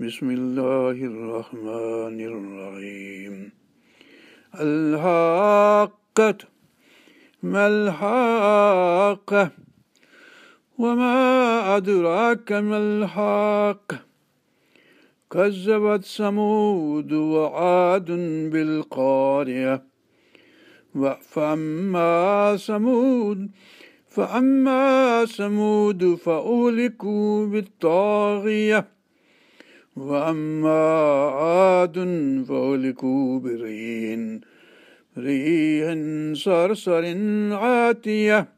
بسم الله الرحمن الرحيم. الحاقة ما الحاقة؟ وما أدراك ما الحاقة؟ كذبت ثمود وعاد بالقارية. فأما ثمود فأما ثمود فأهلكوا بالطاغية. وأما عاد فأهلكوا بريح ريح صرصر عاتية.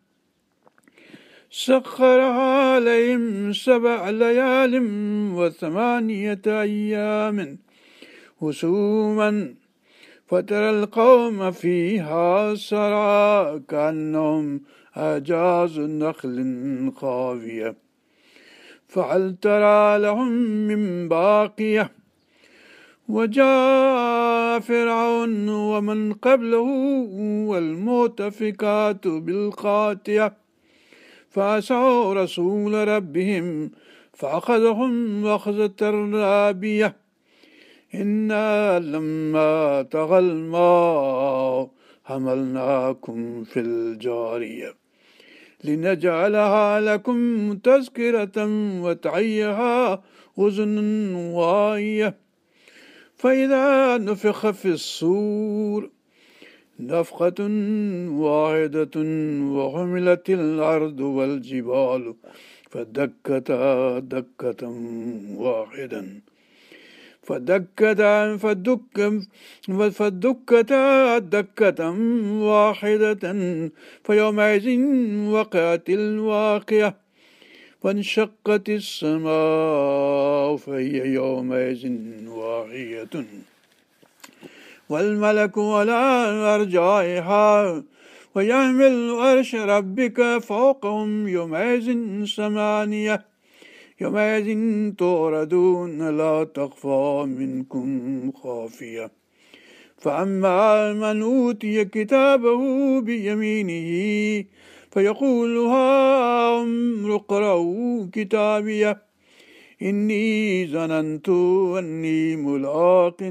سخرها عليهم سبع ليال وثمانية أيام. هسوما فترى القوم فيها سرعى كأنهم أعجاز نخل خاوية فهل ترى لهم من باقية؟ وجاء فرعون ومن قبله والمؤتفكات بالخاطئة فعصوا رسول ربهم فأخذهم أخذة رابية. إنا لما طغى الماء حملناكم في الجارية. لنجعلها لكم تذكرة وتعيها أذن واعية فإذا نفخ في الصور نفخة واحدة وحملت الأرض والجبال فدكتا دكة واحدا. فدكتا فدك فدكتا دكة واحدة فيومئذ وقعت الواقعة وانشقت السماء فهي يومئذ واهية والملك على أرجائها ويعمل عرش ربك فوقهم يومئذ ثمانية يومئذ توردون لا تخفى منكم خافية. فأما من أوتي كتابه بيمينه فيقول هاؤم اقرءوا كتابيه إني ظننت أني ملاق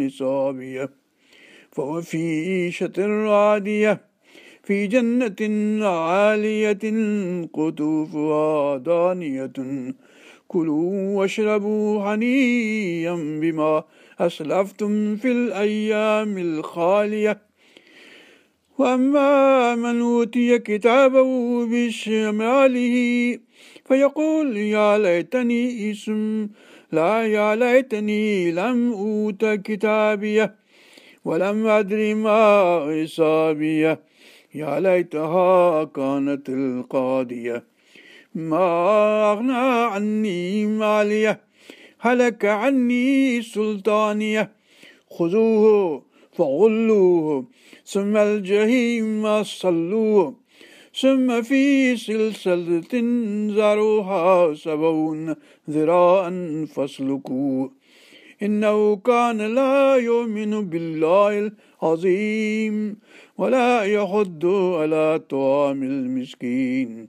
حسابيه فهو في عيشة رادية في جنة عالية قطوفها دانية. كلوا واشربوا هنيئا بما أسلفتم في الأيام الخالية. وأما من أوتي كتابه بشماله فيقول يا ليتني اسم لا يا ليتني لم أوت كتابيه ولم أدر ما حسابيه. يا ليتها كانت القاضية. ما أغنى عني مالية هلك عني سلطانية. خذوه فغلوه ثم الجحيم صلوه ثم في سلسلة زروها سبعون ذراعا فاسلكوه. إنه كان لا يؤمن بالله العظيم ولا يحض على طعام المسكين.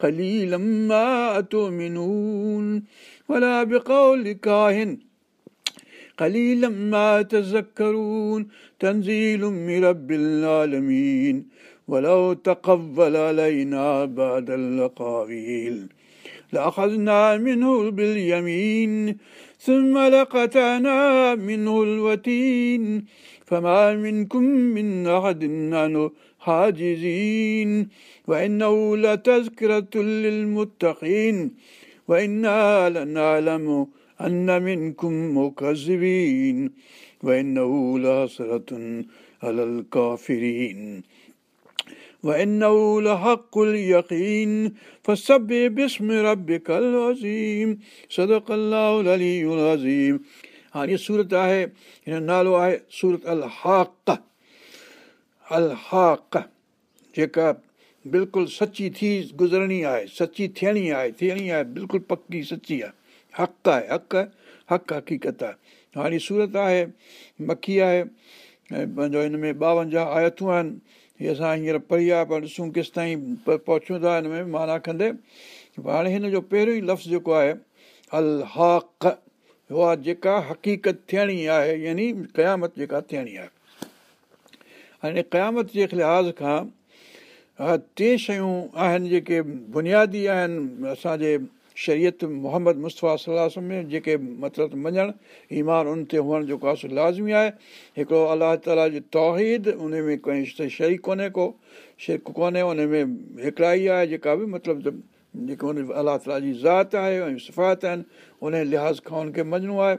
قليلا ما تؤمنون ولا بقول كاهن. قليلا ما تذكرون تنزيل من رب العالمين. ولو تقبل علينا بعد الأقاويل لأخذنا منه باليمين ثم لقطعنا منه الوتين فما منكم من أحد عنه حاجزين وإنه لتذكرة للمتقين وإنا لنعلم أن منكم مكذبين وإنه لحسرة على الكافرين. وإنه لحق اليقين فسبح باسم ربك العظيم صدق الله العلي العظيم हाणे हीअ सूरत आहे हिन नालो आहे सूरत अल हाक अल हाक जेका बिल्कुलु सची थी गुज़रणी आहे सची थियणी आहे थियणी आहे बिल्कुलु पकी सची आहे हक़ आहे हक़ हक़ हक़ीक़त आहे हाणे सूरत आहे मखी आहे ऐं पंहिंजो हिन में ॿावंजाहु आयतूं आहिनि هيءَ اسان هينئر پڙهي آهي پر ڏسون ڪيس تائين پهچون ٿا هن ۾ معنيٰ ڪندي هاڻي هن جو پهريون ئي لفظ جيڪو آهي ال هاڪ اها جيڪا حقيقت ٿيڻي آهي يعني قيامت جيڪا ٿيڻي آهي. هاڻي قيامت جي لحاظ کان ٽي شيون آهن جيڪي بنيادي آهن اسان جي شرييت محمد مصطفيٰ صلاح ۾ جيڪي مطلب مڃڻ ايمان ان تي هئڻ جيڪو آهي لازمي آهي. هڪڙو الله تالا جي توحيد ان ۾ ڪنهن شريڪ ڪونهي ڪو شرڪ ڪونهي ان ۾ هڪڙا ئي آهي جيڪا به مطلب جيڪو ان الله تالا جي ذات آهي ۽ صفات آهن ان لحاظ کان ان کي مڃڻو آهي.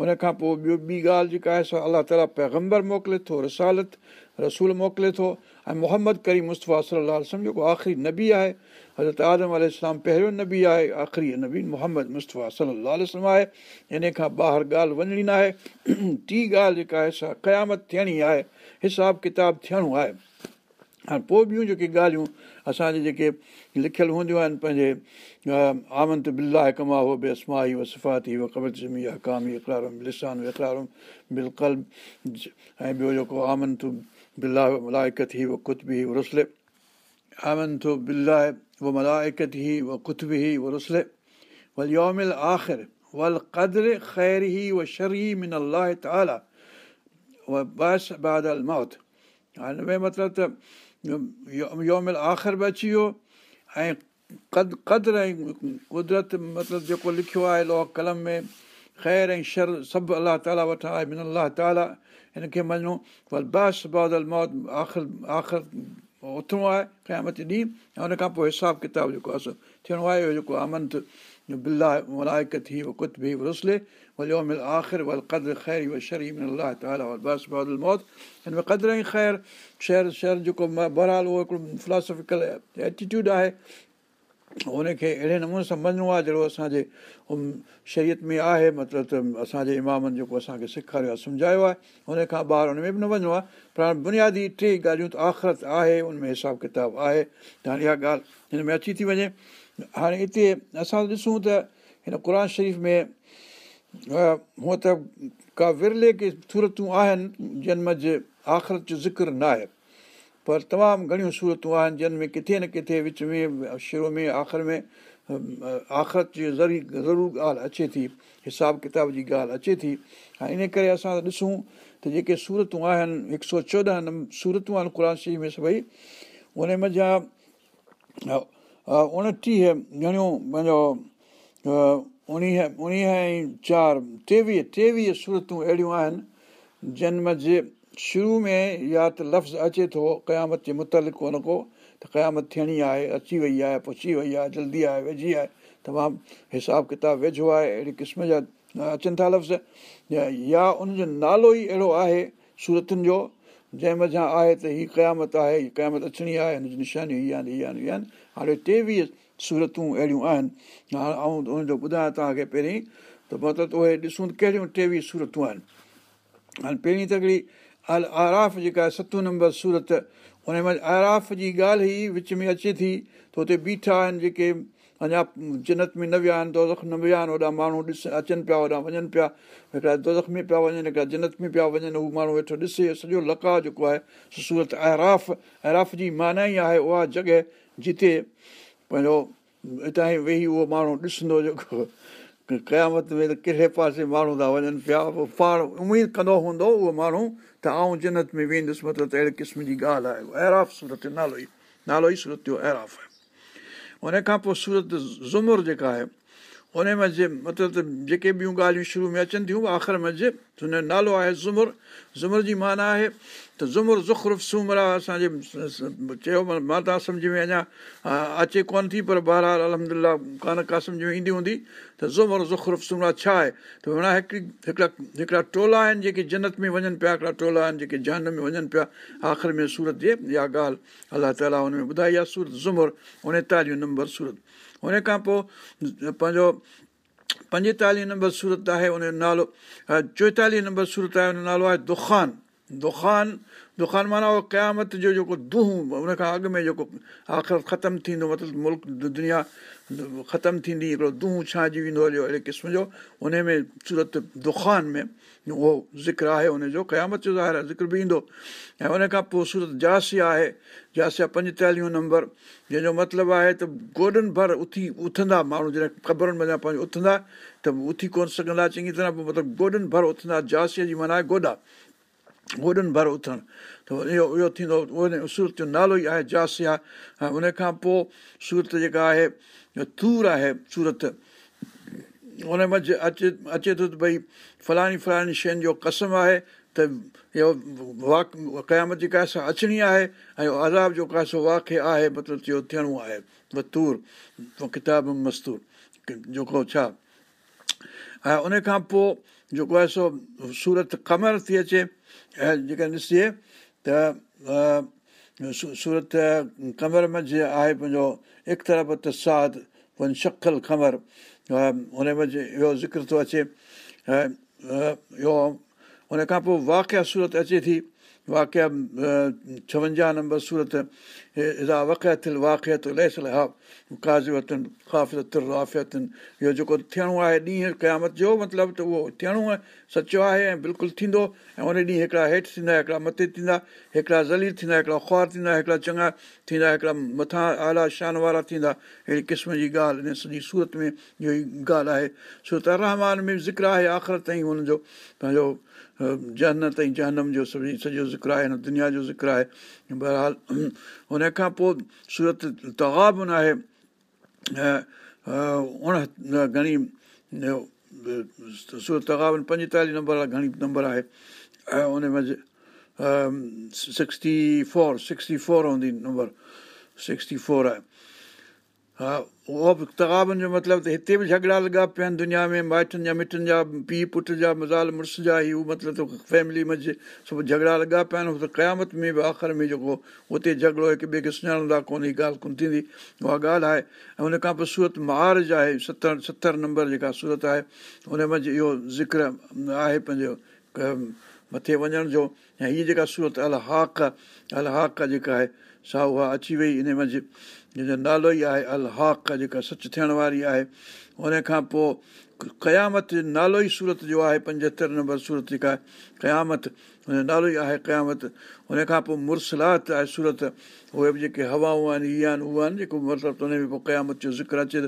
ان کان پوءِ ٻيو ٻي ڳالهه جيڪا آهي سا الله تالا پيگمبر موڪلي ٿو رسالت رسول موڪلي ٿو ۽ محمد ڪريم مصطفيٰ صلاح جيڪو آخري نبي آهي حضرت آدم ال پهريون نبي آهي آخري نبي محمد مصطفيٰ صلاح آهي ان کان ٻاهر ڳالهه وڃڻي نه آهي ٽي ڳالهه جيڪا آهي سا قيامت ٿيڻي آهي حساب ڪتاب ٿيڻو آهي هاڻي پوءِ ٻيون جيڪي ڳالهيون اسان جي جيڪي لکيل هونديون آهن پنهنجي آمنت بلا ڪما هو به اسماهي و قبر زمي هڪامي اقرارم لسان اقرارم بلڪل ۽ ٻيو جيڪو آمنت بلا ملائڪت ئي و ڪتبي رسلي آمنت بلا ال هن ۾ مطلب ته يومل آخر به اچي ويو ۽ قد قدر ۽ قدرت مطلب جيڪو لکيو آهي قلم ۾ خير ۽ شر سڀ الله تالا وٺان من الله تالا هن کي مڃو ول باس بادل موت آخر آخر اٿڻو آهي قيامت ڏينهن ۽ هن کان پوءِ حساب ڪتاب جيڪو آهي ٿيڻو آهي اهو جيڪو امنت بلا ملائڪ ٿي ڪت به رسلي ول آخر ول قدر خير و شري الله تالا باس بادل موت هن ۾ قدر ۽ خير شهر شهر جيڪو بهرحال اهو هڪڙو فلاسفڪل ايٽيٽيوڊ آهي هن کي اهڙي نموني سان مڃڻو آهي جهڙو اسان جي شرييت ۾ آهي مطلب ته اسان جي امامن جيڪو اسان کي سيکاريو آهي سمجهايو آهي. هن کان ٻاهر هن ۾ به نه وڃڻو آهي. پر هاڻي بنيادي ٽي ڳالهيون ته آخرت آهي هن ۾ حساب ڪتاب آهي. ته هاڻي اها ڳالهه هن ۾ اچي ٿي وڃي. هاڻي هتي اسان ڏسون ته هن قر شريف ۾ هونئن ته ڪا ورلي ڪي صورتون آهن جن منجهه آخرت جو ذڪر نه آهي پر تمام گهڻيون صورتون آهن جن ۾ ڪٿي نه ڪٿي وچ ۾ شروع ۾ آخر ۾ آخرت جي زري ضرور ڳالهه اچي ٿي حساب ڪتاب جي ڳالهه اچي ٿي. ۽ ان ڪري اسان ڏسون ته جيڪي صورتون آهن هڪ سؤ چوڏهن صورتون آهن قر شريف ۾ سڀئي ان منجها اڻٽيهه گهڻيون پنهنجو اڻويهه اڻويهه ۽ چار ٽيويهه ٽيويهه صورتون اهڙيون آهن جن منجهه شروع ۾ يا ته لفظ اچي ٿو قيامت جي مطلق ڪونه ڪو ته قيامت ٿيڻي آهي اچي وئي آهي پڇي وئي آهي جلدي آهي ويجهي آهي تمام حساب ڪتاب ويجهو آهي اهڙي قسم جا اچن ٿا لفظ. يا ان جو نالو ئي اهڙو آهي صورتن جو جنهن مٿان آهي ته هيءَ قيامت آهي هيءَ قيامت اچڻي آهي هن جي نشانيون هيءَ آهن هيءَ آهن هيءَ آهن هاڻي ٽيويهه صورتون اهڙيون آهن. هاڻي ۽ ان جو ٻڌايان توهان کي پهرين ته مطلب اهي ڏسون ڪهڙيون ٽيويهه صورتون آهن. هاڻي پهرين ته هڪڙي ال آراف جيڪا آهي ستون نمبر سورت ان ۾ آراف جي ڳالهه ئي وچ ۾ اچي ٿي ته هتي بيٺا آهن جيڪي اڃا جنت ۾ نه ويا آهن دوزک نه ويا آهن هوڏان ماڻهو ڏس اچن پيا هوڏان وڃن پيا هڪڙا دوزک ۾ پيا وڃن هڪڙا جنت ۾ پيا وڃن هو ماڻهو ويٺو ڏسي سڄو لڪا جيڪو آهي سورت آراف آراف جي معنيٰ ئي آهي اها جڳهه جتي پنهنجو هتان ئي ويهي اهو ماڻهو ڏسندو جيڪو قيامت ۾ ته ڪهڙي پاسي ماڻهو ٿا وڃن پيا پوءِ پاڻ اميد ڪندو هوندو اهو ماڻهو ته آئون جنت ۾ ويندس مطلب ته اهڙي قسم جي ڳالهه آهي سورت جو نالو ئي نالو ئي سورت جو ايراف آهي ان کان پوءِ سورت زمر جيڪا آهي ان منجهه مطلب جيڪي ٻيون ڳالهيون شروع ۾ اچن ٿيون آخر منجهه هن جو نالو آهي زمر. زمر جي معنيٰ آهي ته زمر زخرف سومر آهي اسان جي چيو مان توهان سمجهه ۾ اڃا اچي ڪونه ٿي پر بهرحال الهمدلا ڪانه ڪا سمجهه ۾ ايندي هوندي. ته زمر زخرف سومر ڇا آهي؟ ته معنيٰ هڪڙي هڪڙا هڪڙا ٽولا آهن جيڪي جنت ۾ وڃن پيا هڪڙا ٽولا آهن جيڪي جنهن ۾ وڃن پيا. آخر ۾ سورت جي اها ڳالهه الله تالا هن ۾ ٻڌائي آهي سورت زمر اوڻيتاليهه نمبر سورت هن کان پوءِ پنهنجو پنجيتاليهه نمبر سورت آهي ان جو نالو چوئيتاليهه نمبر سورت آهي ان جو نالو آهي دکان. دکان دکان معنيٰ اهو قيامت جو جيڪو دوهه ان کان اڳ ۾ جيڪو آخر ختم ٿيندو مطلب ملڪ دنيا ختم ٿيندي هڪڙو دوهه ڇانئجي ويندو هليو اهڙي قسم جو ان ۾ سورت دکان ۾ اهو ذڪر آهي ان جو قيامت جو ظاهر آهي ذڪر به ايندو. ۽ ان کان پوءِ سورت جاسيا آهي. جاسيا پنجيتاليهه نمبر جنهن جو مطلب آهي ته گوڏن ڀر اٿي اٿندا ماڻهو جڏهن خبرن ۾ پنهنجو اٿندا ته اٿي ڪونه سگهندا چڱي طرح پوءِ مطلب گوڏن ڀر اٿندا. جاسيا جي معنيٰ آهي گوڏا گوڏن ڀر اٿڻ. ته اهو اهو ٿيندو ان سورت جو نالو ئي آهي جاسيا ۽ ان کان پوءِ سورت جيڪا آهي ٿور آهي سورت ان منجهه اچي اچي ٿو ته ڀئي فلاڻي فلاڻي شين جو قسم آهي ته اهو واڪ قيامت جي ڪا اچڻي آهي ۽ عذاب جو ڪا واق آهي مطلب اهو ٿيڻو آهي. وتور ڪتاب مستور. جيڪو ڇا؟ ۽ ان کان پوءِ جيڪو آهي سو سورت ڪمر ٿي اچي ۽ جيڪا ڏسجي ته سورت ڪمر آهي پنهنجو اختلاف ته ساد پوءِ شکل خبر هن منجهه اهو ذڪر ٿو اچي اهو هن کان پوءِ واقيا سورت اچي ٿي واقيا ڇاونجاهه نمبر سورت ازا وقيت ها ڪازوتن خافيتن رافيتن اهو جيڪو ٿيڻو آهي ڏينهن قيامت جو مطلب ته اهو ٿيڻو آهي سچو آهي ۽ بلڪل ٿيندو ۽ ان ڏينهن هڪڙا هيٺ ٿيندا هڪڙا مٿي ٿيندا هڪڙا ذليل ٿيندا هڪڙا خوار ٿيندا هڪڙا چڱا ٿيندا هڪڙا مٿان اعليٰ شان وارا ٿيندا اهڙي قسم جي ڳالهه ان سڄي سورت ۾ اهو ئي ڳالهه آهي سورت رحمان ۾ ذڪر آهي آخر تائين هن جو پنهنجو جهنت ۽ جهنم جو سڄي سڄو ذڪر آهي هن دنيا جو ذڪر آهي بهرحال هن کان پوءِ سورت تگابن آهي اڻ گهڻي سورت تگابن پنجيتاليهه نمبر گهڻي نمبر آهي ۽ ان منجهه سڪسٽي فور سڪسٽي فور هوندي نمبر سڪسٽي فور آهي ها اهو به تگابن جو مطلب ته هتي به جهڳڙا لڳا پيا آهن دنيا ۾ مائٽن جا مٽن جا پيءُ پٽ جا مزال مڙس جا ئي اهو مطلب فيملي منجهه سڀ جهڳڙا لڳا پيا آهن ته قيامت ۾ به آخر ۾ جيڪو اتي جهڳڙو هڪ ٻئي کي سڃاڻندا ڪونه هيءَ ڳالهه ڪونه ٿيندي. اها ڳالهه آهي ۽ هن کان پوءِ سورت مهارج آهي ستر ستر نمبر جيڪا سورت آهي هن منجهه اهو ذڪر آهي پنهنجو مٿي وڃڻ جو ۽ هيءَ جيڪا سورت ال هاڪ ال هاڪ جيڪا آهي سا اها اچي وئي ان منجهه جنهن جو نالو ئي آهي ال هاڪ جيڪا سچ ٿيڻ واري آهي. ان کان پوءِ قيامت نالو ئي سورت جو آهي پنجهتر نمبر سورت جيڪا قيامت هن جو نالو ئي آهي قيامت. هن کان پوءِ مرسلات آهي سورت. اهي به جيڪي هوائون آهن اهي آهن اهي آهن جيڪو مطلب پوءِ قيامت جو ذڪر اچي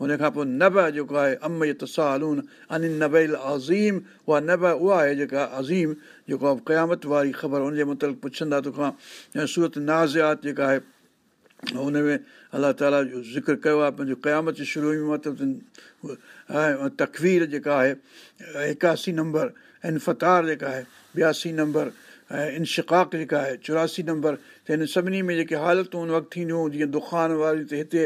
هن کان پوءِ نب جيڪو آهي اميت سالون ان نبل عظيم. اها نب اها آهي جيڪا عظيم جيڪو آهي قيامت واري خبر هن جي مطلق پڇندا توکان. ۽ سورت نازيات جيڪا آهي هن ۾ الله تالا جو ذڪر ڪيو آهي پنهنجو قيامت شروع ۾ مطلب ۽ تڪوير جيڪا آهي ايڪاسي نمبر ۽ فتار جيڪا آهي ٻياسي نمبر ۽ انشڪاڪ جيڪا آهي چوراسي نمبر ته هن سڀني ۾ جيڪي حالتون هن وقت ٿينديون جيئن دکان واري ته هتي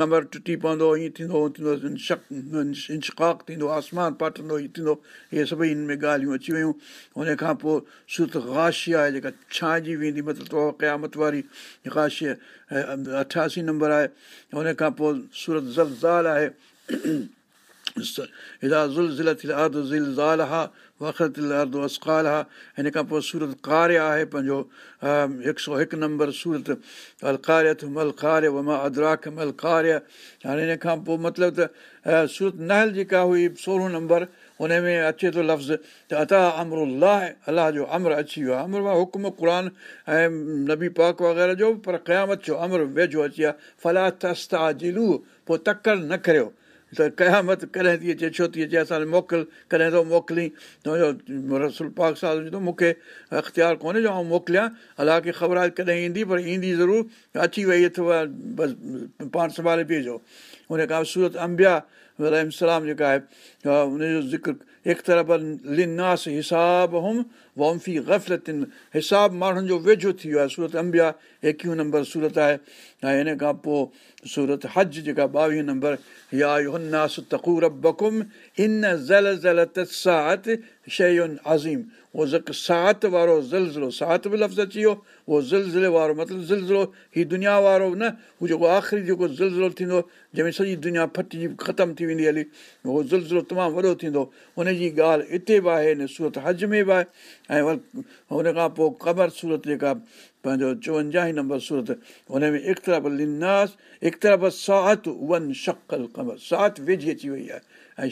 ڪمر ٽٽي پوندو هيئن ٿيندو هونئن ٿيندو انشڪاڪ آسمان پاٽندو هيئن ٿيندو اهي سڀئي هن ۾ ڳالهيون اچي ويون. هن کان پوءِ سورت گاشيا آهي جيڪا ڇانئجي ويندي مطلب قيامت واري گاشيا اٺاسي نمبر آهي. هن کان پوءِ سورت زلزال آهي زال ها وخت اسڪال ها هن کان پوءِ سورت ڪاريه آهي پنهنجو هڪ سؤ هڪ نمبر سورت ال ڪاريه مهل ڪاريه وما ادراڪ مهل ڪاريه هاڻي هن کان پوءِ مطلب ته سورت نهل جيڪا هئي سورهون نمبر هن ۾ اچي ٿو لفظ ته عطا امر الله الله جو امر اچي ويو آهي امر آهي حڪم قر ۽ نبي پاڪ وغيره جو پر قيامت جو امر ويجهو اچي ويو آهي ڦلا تستا ضلعو پوءِ تڪڙ نه ڪريو ته قيامت ڪڏهن ٿي اچي ڇو ٿي اچي اسان کي موڪل ڪڏهن ٿو موڪلي تنهنجو رسول پاڪ سال ٿو مون کي اختيار ڪونهي جو آئون موڪليان الله کي خبر آهي ڪڏهن ايندي پر ايندي ضرور اچي وئي اٿو بس پاڻ سنڀالي پئجو هن کان سورت امبيا ولام جيڪا آهي هن جو ذڪر حساب ماڻهن جو ويجهو ٿي ويو آهي سورت امبيا ايڪويهه نمبر سورت آهي ۽ هن کان پوءِ سورت هج جيڪا ٻاويهه نمبر اهو زڪ سات وارو زلزلو سات به لفظ اچي ويو اهو زلزلي وارو مطلب زلزلو هيءُ دنيا وارو نه هو جيڪو آخري جيڪو زلزلو ٿيندو جنهن ۾ سڄي دنيا ڦٽجي ختم ٿي ويندي هلي اهو زلزلو تمام وڏو ٿيندو. ان جي ڳالهه هتي به آهي هن سورت هج ۾ به آهي ۽ هن کان پوءِ قبر سورت جيڪا پنهنجو چوونجاهه نمبر سورت هن ۾ لناس اختلاف سات ون شڪل قبر سات ويجهي اچي وئي آهي ۽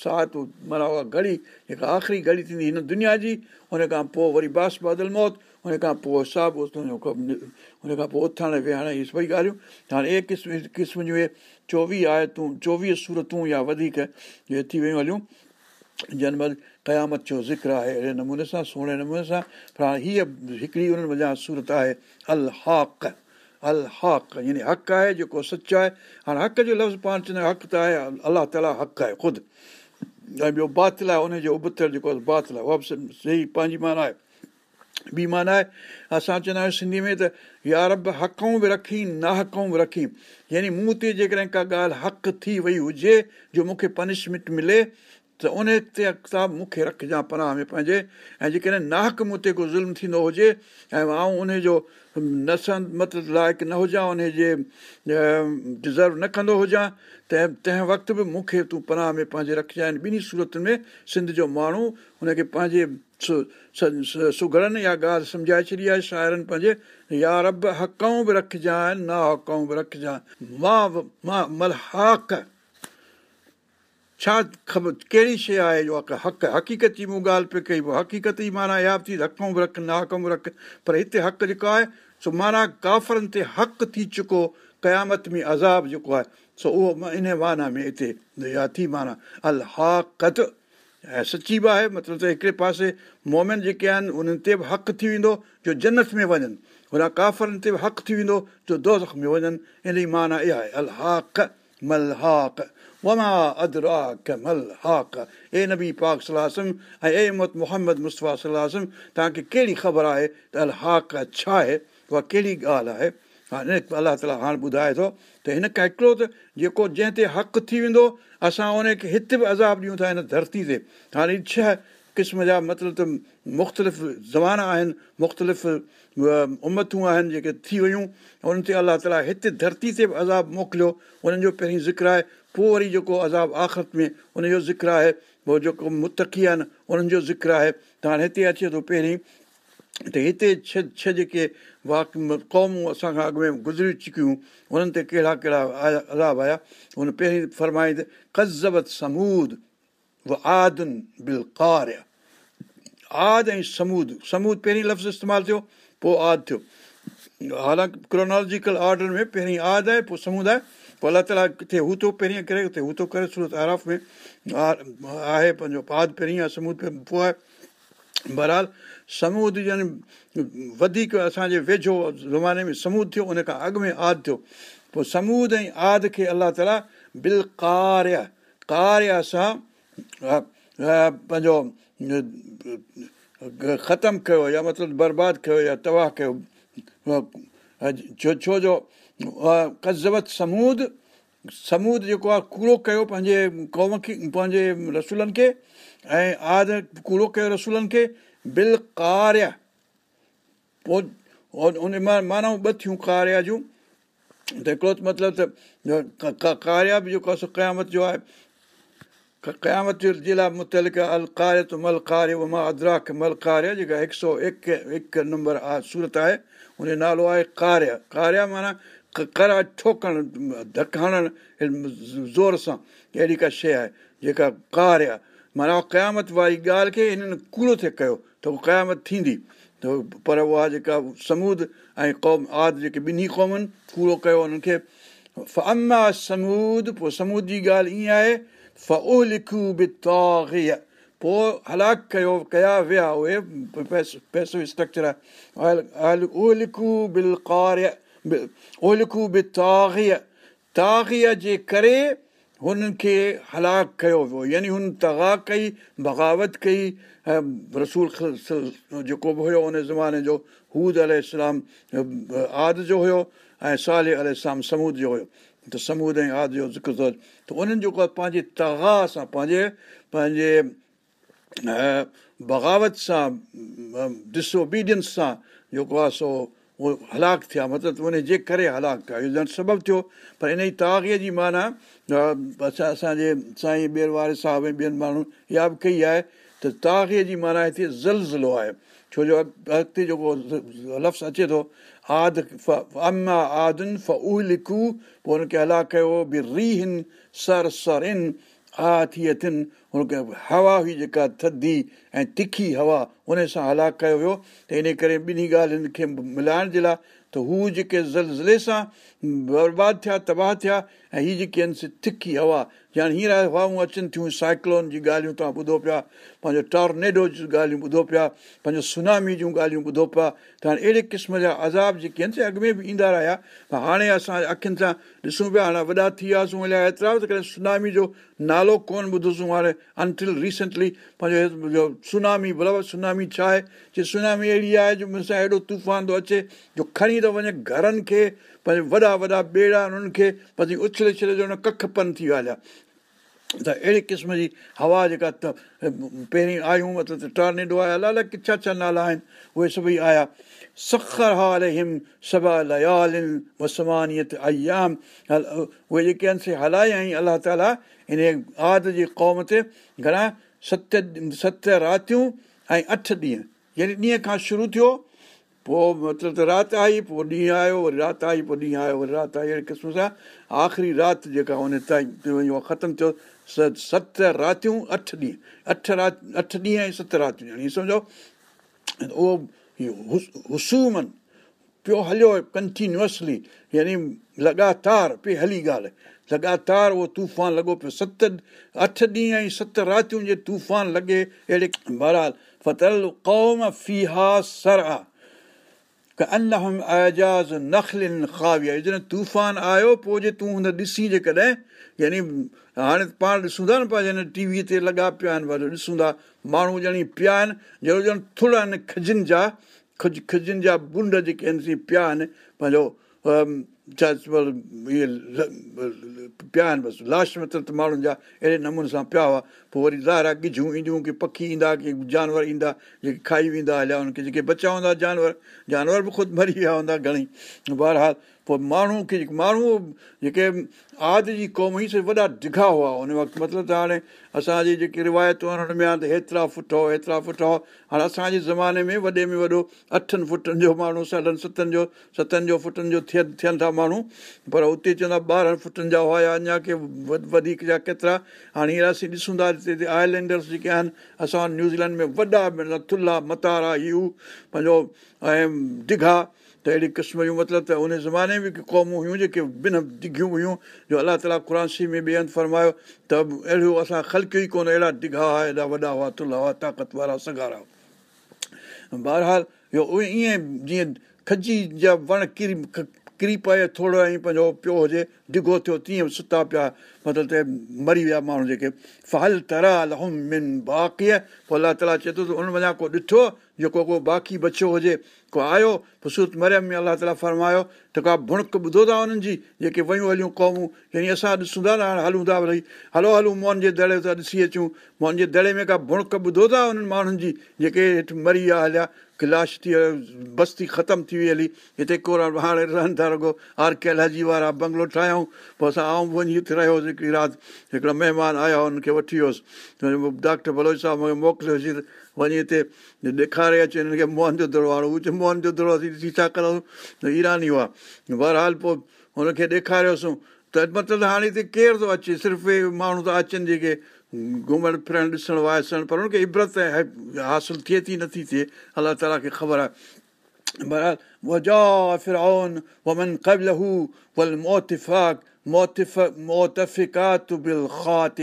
سات معنيٰ اها گهڙي جيڪا آخري گهڙي ٿيندي هن دنيا جي هن کان پوءِ وري باس بادل موت هن کان پوءِ حساب هن کان پوءِ اٿڻ ويهڻ اهي سڀئي ڳالهيون هاڻي اي قسم قسم جون اهي چوويهه آيتون چوويهه صورتون يا وڌيڪ اهي ٿي ويون هليون جن مهل قيامت جو ذڪر آهي اهڙي نموني سان سهڻي نموني سان. پر هاڻي هيءَ هڪڙي انهن وڃان سورت آهي ال هاڪ ال حق يعني حق آهي جيڪو سچ آهي. هاڻي حق جو لفظ پاڻ چوندا حق ته آهي الله تالا حق آهي خود. ۽ ٻيو باطل آهي ان جو ابتل جيڪو آهي باطل آهي. اها به صحيح پنهنجي معنيٰ آهي. ٻي معنيٰ آهي اسان چوندا آهيون سنڌي ۾ ته يار به هقون به رکي نه هقون به رکي. يعني مون تي جيڪڏهن ڪا ڳالهه حق ٿي وئي هجي جو مون کي پنشمينٽ ملي ته ان تي اڳتا مون کي رکجانءِ پناهه ۾ پنهنجي. ۽ جيڪڏهن ناهڪ مون تي ڪو ظلم ٿيندو هجي ۽ آئون ان جو نسن مطلب لائق نه هجان ان جي ڊزرو نه ڪندو هجان تنهن تنهن وقت به مون کي تون پناهه ۾ پنهنجي رکجانءِ ٻنهي صورتن ۾ سنڌ جو ماڻهو هن کي پنهنجي سگهڙن يا ڳالهه سمجهائي ڇڏي آهي شاعرن پنهنجي يا رب هقئون به رکجانءِ نا هقئون به رکجانءِ. مان مان ملهاڪ ڇا خبر ڪهڙي شيءِ آهي جو حق حقيقت جي مون ڳالهه پيو ڪئي پوءِ حقيقت جي معنيٰ به ٿي هقون به رک ناهڪون به رک پر هتي حق جيڪو آهي سو معنيٰ ڪافرن تي حق ٿي چڪو قيامت ۾ عذاب جيڪو آهي سو اهو ان معنيٰ ۾ هتي اها ٿي معنيٰ ال هاڪت ۽ سچي به آهي مطلب ته هڪڙي پاسي مومن جيڪي آهن انهن تي به حق ٿي ويندو جو جنت ۾ وڃن هن ڪافرن تي به حق ٿي ويندو جو دوز ۾ وڃن ان جي معنيٰ اها آهي ال هاڪ مهل هاڪ ڪمل هاڪ اي نبي پاڪ صلاح ۽ اي محمد محمد مصطفيٰ صلاح توهان کي ڪهڙي خبر آهي ته ال هاڪ ڇا آهي اها ڪهڙي ڳالهه آهي هاڻي الله تالا هاڻي ٻڌائي ٿو ته هن کان هڪڙو ته جيڪو جنهن تي حق ٿي ويندو اسان ان کي هتي به عذاب ڏيون ٿا هن ڌرتي تي هاڻي ڇهه قسم جا مطلب ته مختلف زمانا آهن مختلف امتون آهن جيڪي ٿي ويون انهن تي الله تالا هتي ڌرتي تي به عذاب موڪليو انهن جو پهرين ذڪر آهي پوءِ وري جيڪو عذاب آخرت ۾ ان جو ذڪر آهي پوءِ جيڪو متقي آهن انهن جو ذڪر آهي. ته هاڻي هتي اچي ٿو پهرين ته هتي ڇهه ڇهه جيڪي واڪ قومون اسان کان اڳ ۾ گذري چڪيون انهن تي ڪهڙا ڪهڙا آيا عذاب آيا؟ هن پهرين فرمائي ته ڪزبت سمود آدن بل ڪار آد ۽ سمود سمود پهرين لفظ استعمال ٿيو پوءِ آد ٿيو. حالانڪه ڪرونولاجڪل آرڊر ۾ پهرين آد آهي پوءِ سمود آهي پوءِ الله تالا ڪٿي هو ٿو پهرين ڪري ڪٿي هو ٿو ڪري سورت آراف ۾ آهي پنهنجو پاد پهرين آهي سمود پوءِ آهي. بهرحال سمود يعني وڌيڪ اسان جي ويجهو زماني ۾ سمود ٿيو ان کان اڳ ۾ آد ٿيو. پوءِ سمود ۽ آد کي الله تالا بل ڪاريه ڪاريه سان پنهنجو ختم ڪيو يا مطلب برباد ڪيو يا تباهه ڪيو. ڇو ڇو جو ڪزوت سمود سمود جيڪو آهي ڪوڙو ڪيو پنهنجي قوم کي پنهنجي رسولن کي ۽ آد ڪوڙو ڪيو رسولن کي بل ڪاريه. ان مان معنيٰ ٻه ٿيون ڪاريه جون. ته هڪڙو ته مطلب ته ڪاريه به جيڪو آهي سو قيامت جو آهي. قيامت جي لاءِ مطلق ال ڪاريه ته مهل ڪاريه مان ادراڪ مهل ڪاريه جيڪا هڪ سؤ هڪ نمبر آهي سورت آهي. ان جو نالو آهي ڪاريه. ڪاريه معنيٰ ڪرا ٺوڪڻ ڌڪ هڻڻ زور سان اهڙي ڪا شيءِ آهي جيڪا ڪاريه معنيٰ قيامت واري ڳالهه کي هنن ڪوڙو ٿئي ڪيو ته اها قيامت ٿيندي. ته پر اها جيڪا سمود ۽ قوم آدي جيڪي ٻنهي قومن ڪوڙو ڪيو انهن کي. اما سمود پوءِ سمود جي ڳالهه ائين آهي فو لکو به پوءِ هلاڪ ڪيو ڪيا ويا اهي پئسو اسٽرڪچر آهي. لکو بل ڪاريه لکو به تاغيءَ تاغيءَ جي ڪري هنن کي هلاڪ ڪيو ويو يعني هن تگا ڪئي بغاوت ڪئي رسول جيڪو به هيو ان زماني جو هود ال آد جو هيو ۽ سال ال اسلام سمود جو هيو ته سمود ۽ آد جو ذڪر ٿو ته انهن جيڪو آهي پنهنجي تگا سان پنهنجي پنهنجي بغاوت سان ڊسوبيڊينس سان جيڪو آهي سو اهو هلاڪ ٿيا مطلب ان جي ڪري هلاڪ ٿيا اهو سبب ٿيو پر ان جي تاقيءَ جي معنيٰ اسان اسان جي سائين ٻير واري صاحب ۽ ٻين ماڻهن اها به ڪئي آهي ته تاقيءَ جي معنيٰ هتي زلزلو آهي. ڇو جو اڳتي جيڪو لفظ اچي ٿو آد ف لکو پوءِ هن کي هلاڪ ڪيو به ريهن سر سر ان آ ٿي اٿن هن کي هوا هئي جيڪا ٿڌي ۽ تکي هوا ان سان هلاڪ ڪيو ويو. ته ان ڪري ٻنهي ڳالهين کي ملائڻ جي لاءِ ته هو جيڪي زلزلي سان برباد ٿيا تباهه ٿيا ۽ هيءَ جيڪي آهن سي تکي هوا يعني هينئر هوائون اچن ٿيون سائيڪلون جي ڳالهيون توهان ٻڌو پيا پنهنجو ٽارنيڊو جي ڳالهيون ٻڌو پيا پنهنجو سنامي جون ڳالهيون ٻڌو پيا. ته هاڻي اهڙي قسم جا عذاب جيڪي آهن سي اڳ ۾ به ايندا رهيا. پر هاڻي اسان اکين سان ڏسون پيا هاڻي وڏا ٿي وياسين ايترا ته ڪري سنامي جو نالو ڪونه ٻڌوسين هاڻي انٽل رسينٽلي پنهنجو سنامي برابر سنامي ڇا آهي؟ جي سنامي اهڙي آهي جو مون سان هيڏو طوفان ٿو اچي جو کڻي ٿو وڃي گهرن کي پنهنجي وڏا وڏا ٻيڙا انهن کي پنهنجي اڇلي اڇلي جو ڪک پن ٿي ويا هليا. ته اهڙي قسم جي هوا جيڪا ته پهرين آيون مطلب ٽرنيڊو الائي ڇا ڇا نالا آهن اهي سڀئي آيا. سخر حال هم ايام اهي جيڪي آهن سي هلايائي الله تالا ان آد جي قوم تي گهڻا ست ست راتيون ۽ اٺ ڏينهن. يعني ڏينهن کان شروع ٿيو پوءِ مطلب ته رات آئي پوءِ ڏينهن آيو وري رات آئي پوءِ ڏينهن آيو وري رات آئي. اهڙي قسم سان آخري رات جيڪا هن تائين ختم ٿيو ست راتيون اٺ ڏينهن. اٺ رات اٺ ڏينهن ۽ ست راتيون. يعني سمجهو اهو هسومن پيو هليو ڪنٽنيوئسلي. يعني لڳاتار پئي هلي ڳالهه لڳاتار اهو طوفان لڳو پيو ست اٺ ڏينهن ۽ ست راتيون جي طوفان لڳي اهڙي بهرحال فتل قوم فيها سر آهي ان آجاز نکلن خاويا. جڏهن طوفان آيو پوءِ جي تون هن ڏسي جيڪڏهن يعني هاڻي پاڻ ڏسون ٿا نه پنهنجي ٽي ويءَ تي لڳا پيا آهن پر ڏسون ٿا ماڻهو ڄڻي پيا آهن جهڙو ڄڻ ٿڙا آهن کجن جا کج کجن جا بنڊ جيڪي آهن پيا آهن پنهنجو ڇا اهي پيا آهن بس لاش مطلب ماڻهن جا اهڙي نموني سان پيا هئا پوءِ وري ظاهر آهي گجهون اينديون ڪه پکي ايندا ڪه جانور ايندا جيڪي کائي ويندا هليا هن کي جيڪي بچا هوندا جانور جانور به خود مري ويا هوندا گهڻيئي بهرحال پوءِ ماڻهو کي ماڻهو جيڪي آدي جي قوم هئي سي وڏا ڊگها هئا هن وقت. مطلب ته هاڻي اسان جي جيڪي روايتون آهن هن ۾ آهي ته هيترا فوٽ هو هيترا فوٽ هو. هاڻي اسان جي زماني ۾ وڏي ۾ وڏو اٺن فٽن جو ماڻهو ساڍن ستن جو ستن جو فٽن جو ٿين ٿين ٿا ماڻهو. پر اتي چوندا ٻارهن فٽن جا هئا يا اڃا ڪي وڌيڪ جا ڪيترا. هاڻي هينئر اسين ڏسون ٿا هتي آئلينڊرس جيڪي آهن اسان نيوزيلينڊ ۾ وڏا ٿلها متارا يو پنهنجو ۽ ڊگها ته اهڙي قسم جون مطلب ته ان زماني ۾ قومون هيون جيڪي ٻن ڊگهيون هيون جو الله تالا قرانشي ۾ ٻئي هنڌ فرمايو ته اهڙو اسان خلڪيو ئي ڪونه اهڙا ڊگها هئا هيڏا وڏا هئا ٿلها هئا طاقت وارا سگارا بهرحال اهو اهي ائين جيئن کجي جا وڻ ڪري ڪري پئي ٿورو ۽ پنهنجو پيو هجي ڊگهو ٿيو تيئن ستا پيا مطلب ته مري ويا ماڻهو جيڪي فهل ترا باقيءَ پوءِ الله تالا چئي ٿو ته ان وڃان ڪو ڏٺو جيڪو ڪو باقي بچيو هجي ڪو آيو پسوت مريم ۾ الله تالا فرمايو ته ڪا ڀڻڪ ٻڌو ٿا هنن جي جيڪي ويون هليون قومون يعني اسان ڏسون ٿا نه هاڻي هلون ٿا ڀئي هلو هلون موهن جي دڙي ٿا ڏسي اچون موهن جي دڙي ۾ ڪا ڀڻڪ ٻڌو ٿا هنن ماڻهن جي جيڪي هيٺ مري ويا هليا گلاش ٿي بستي ختم ٿي وئي هلي هتي ڪورا هاڻي رهن ٿا رڳو آر ڪي الهاجي وارا بنگلو ٺاهيون پوءِ اسان آئون وڃي هتي رهيوسين هڪڙي رات هڪڙا مهمان آيا هن کي وٺي ويوس ڊاڪٽر بلوچ صاحب مون کي موڪليوسين وڃي هتي ڏيکاري اچي هنن کي موهن جو دڙو هاڻي هو چئي موهن جو اسين ڏسي ڇا ڪنداسين ته ايراني هئا بهرحال پوءِ هن کي ڏيکاريوسين ته مطلب هاڻي هتي ڪير ٿو اچي صرف ماڻهو ٿا اچن جيڪي گهمڻ ڦرڻ ڏسڻ وائسڻ پر هن کي ابرت حاصل ٿئي ٿي نٿي ٿئي الله تالا کي خبر آهي بهرحال وجا فرون ومن قبلهو ول موتفاڪ موتف موتفڪات بل خات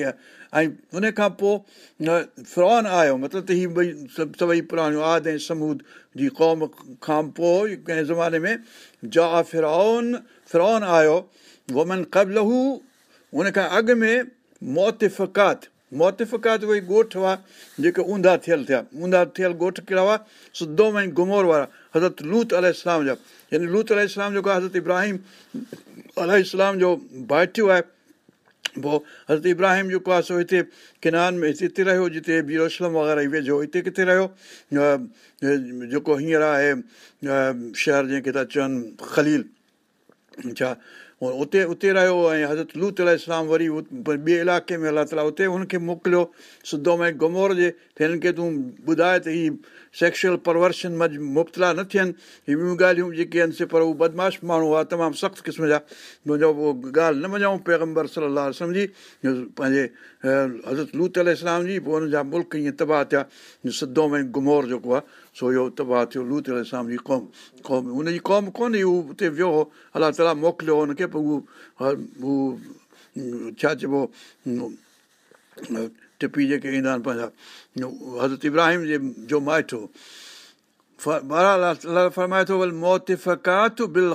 ۽ ان کان پوءِ فرون آيو مطلب ته هيءَ ٻئي سڀ سڀئي پراڻيون آد ۽ سمود جي قوم کان پوءِ ڪنهن زماني ۾ جا فرون فرون آيو ومن قبلهو ان کان اڳ ۾ موتفات موتفات اهي ڳوٺ هئا جيڪي اونڌا ٿيل ٿيا اونڌا ٿيل ڳوٺ ڪهڙا هئا ۽ گمور وارا حضرت لوت ال جا يعني لوت ال جو ڪا حضرت ابراهيم ال جو ڀائٽيو آهي پوءِ حضرت ابراهيم جيڪو آهي سو هتي ڪنان ۾ هتي رهيو جتي بيروشلم وغيره ويجهو هتي ڪٿي رهيو جيڪو هينئر آهي شهر جنهن کي ٿا چون خليل ڇا اتي اتي رهيو ۽ حضرت لوت الارم وري ٻئي علائقي ۾ الله تالا اتي هن کي موڪليو سڌو ۾ گمور جي هنن کي تون ٻڌائي ته هيءَ سيڪشئل پرورشن مج مبتلا نه ٿين هيءَ ٻيون ڳالهيون جيڪي آهن سي پر اهي بدمعاش ماڻهو هئا تمام سخت قسم جا منهنجو اهو ڳالهه نه مڃون پيگمبر صلاح سمجهي پنهنجي حضرت لوت الارم جي پوءِ هن جا ملڪ ائين تباهه ٿيا سڌو ۾ گمور جيڪو آهي سو اهو تباهه ٿيو لوت الارم جي قوم قوم هن جي قوم ڪونهي هو اتي ويو هو الله تالا موڪليو هن کي پوءِ هو ڇا چئبو ٽپي جيڪي ايندا آهن پنهنجا حضرت ابراهيم جي جو مائٽو فرمائي ٿو ول موتفات بل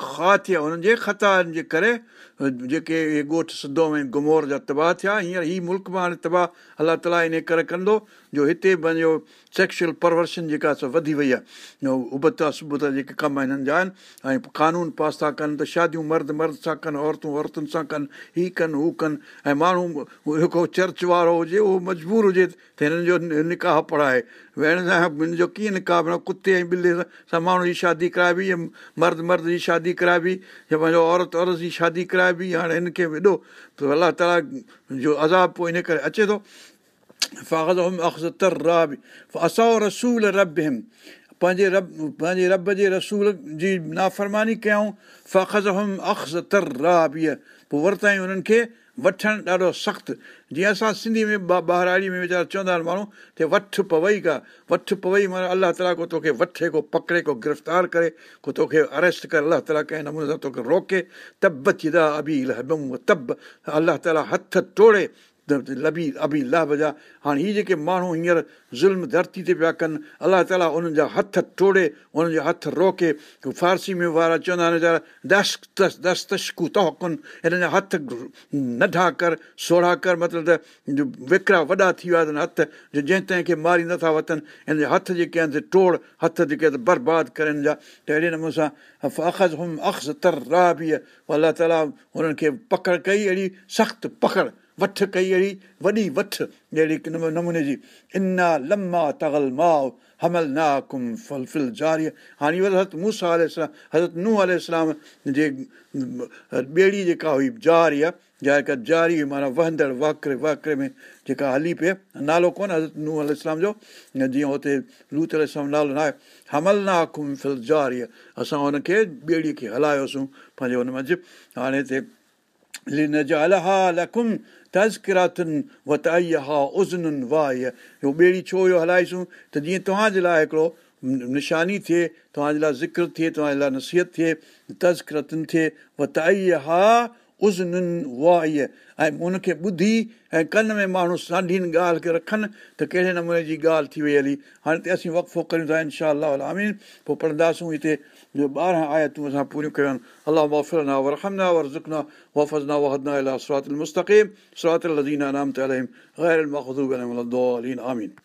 هنن جي ختان جي ڪري جيڪي اهي ڳوٺ سڌو ۽ گمور جا تباهه ٿيا هينئر هيءَ ملڪ به هاڻي تباهه الله تالا ان ڪري ڪندو جو هتي پنهنجو سيڪشئل پرورشن جيڪا سو وڌي وئي آهي ابتا سبتا جيڪي ڪم هنن جا آهن ۽ قانون پاس ٿا ڪن ته شاديون مرد مرد سان ڪن عورتون عورتن سان ڪن هيءَ ڪن هو ڪن ۽ ماڻهو هڪ چرچ وارو هجي اهو مجبور هجي ته هنن جو نڪاح پڙهائي ويهڻ سان ڪيئن معنيٰ ڪتي ۽ ٻلي سان ماڻهو جي شادي ڪرائبي يا مرد مرد جي شادي ڪرائبي يا پنهنجو عورت عورت جي شادي ڪرائبي هاڻي هن کي ايڏو ته الله تالا جو عذاب پوءِ ان ڪري اچي ٿو. اسان رسول رب. هم پنهنجي رب پنهنجي رب جي رسول جي نافرماني ڪيئون. فخز هم اخذ تر رابي. پوءِ ورتائين انهن کي وٺڻ ڏاڍو سخت. جيئن اسان سنڌي ۾ ٻاهراڙي ۾ ويچارا چوندا آهن ماڻهو ته وٺ پوئي ڪا وٺ پوئي معنيٰ الله تالا ڪو توکي وٺي ڪو پڪڙي ڪو گرفتار ڪري ڪو توکي اريسٽ ڪري الله تالا ڪنهن نموني سان توکي روڪي. تب چدا ابي تب الله تالا هٿ ٽوڙي لبي ابي لاڀ جا هاڻي هيءَ جيڪي ماڻهو هينئر ظلم ڌرتي تي پيا ڪن الله تالا انهن جا هٿ ٽوڙي انهن جا هٿ روڪي فارسي ۾ وارا چوندا آهن ويچارا دش دس دس تشڪو تهڪن هنن جا هٿ ننڍا ڪر سوڙها ڪر مطلب ته وڪرا وڏا ٿي ويا اٿن هٿ جو جنهن تنهن کي ماري نٿا وٺن هن جا هٿ جيڪي آهن ٽوڙ هٿ جيڪي برباد ڪري هن جا ته اهڙي نموني سان اخذ هم اخذ تر را به الله تالا هنن کي پڪڙ ڪئي اهڙي سخت پڪڙ وٺ ڪئي اهڙي وڏي وٺ اهڙي نموني جي انا لما ماءُ همل نا ڪم ڦل فل جاري هاڻي حضرت موسيٰ حضرت ننهن اسلام جي ٻيڙي جيڪا هئي جاري آهي جيڪا جاري معنيٰ وهندڙ واڪري واڪري ۾ جيڪا هلي پئي. نالو ڪونهي حضرت ننهن اسلام جو جيئن هتي لوت اسلام نالو نه آهي. همل نا ڪم فل جاري اسان هن کي ٻيڙيءَ کي هلايوسين پنهنجي هن منجهه. هاڻي هتي تزڪراتن وت آئي ها ازنن واهه اهو ٻيڙي ڇو اهو هلائيسون ته جيئن توهان جي لاءِ هڪڙو نشاني ٿئي توهان جي لاءِ ذڪر ٿئي توهان جي لاءِ نصيحت ٿئي تزڪرتن ٿئي وت ها ازنن واهه ۽ ان کي ٻڌي ۽ ڪن ۾ ماڻهو ساڍين ڳالهه کي رکن ته ڪهڙي نموني جي ڳالهه ٿي وئي هلي؟ هاڻي ته اسين وقفو ڪريون ٿا انشا آمين پوءِ پڙهنداسون هتي इहे ॿारहं आयतूं असां पूरियूं कयूं आहिनि अलाह वाफ़िरना वरहमना वरज़ुकना वाफ़ज़ना वहदना अला सरात मुस्तक़ीम सरात लज़ीन अनाम तलम ग़ैर मखदूब आमीन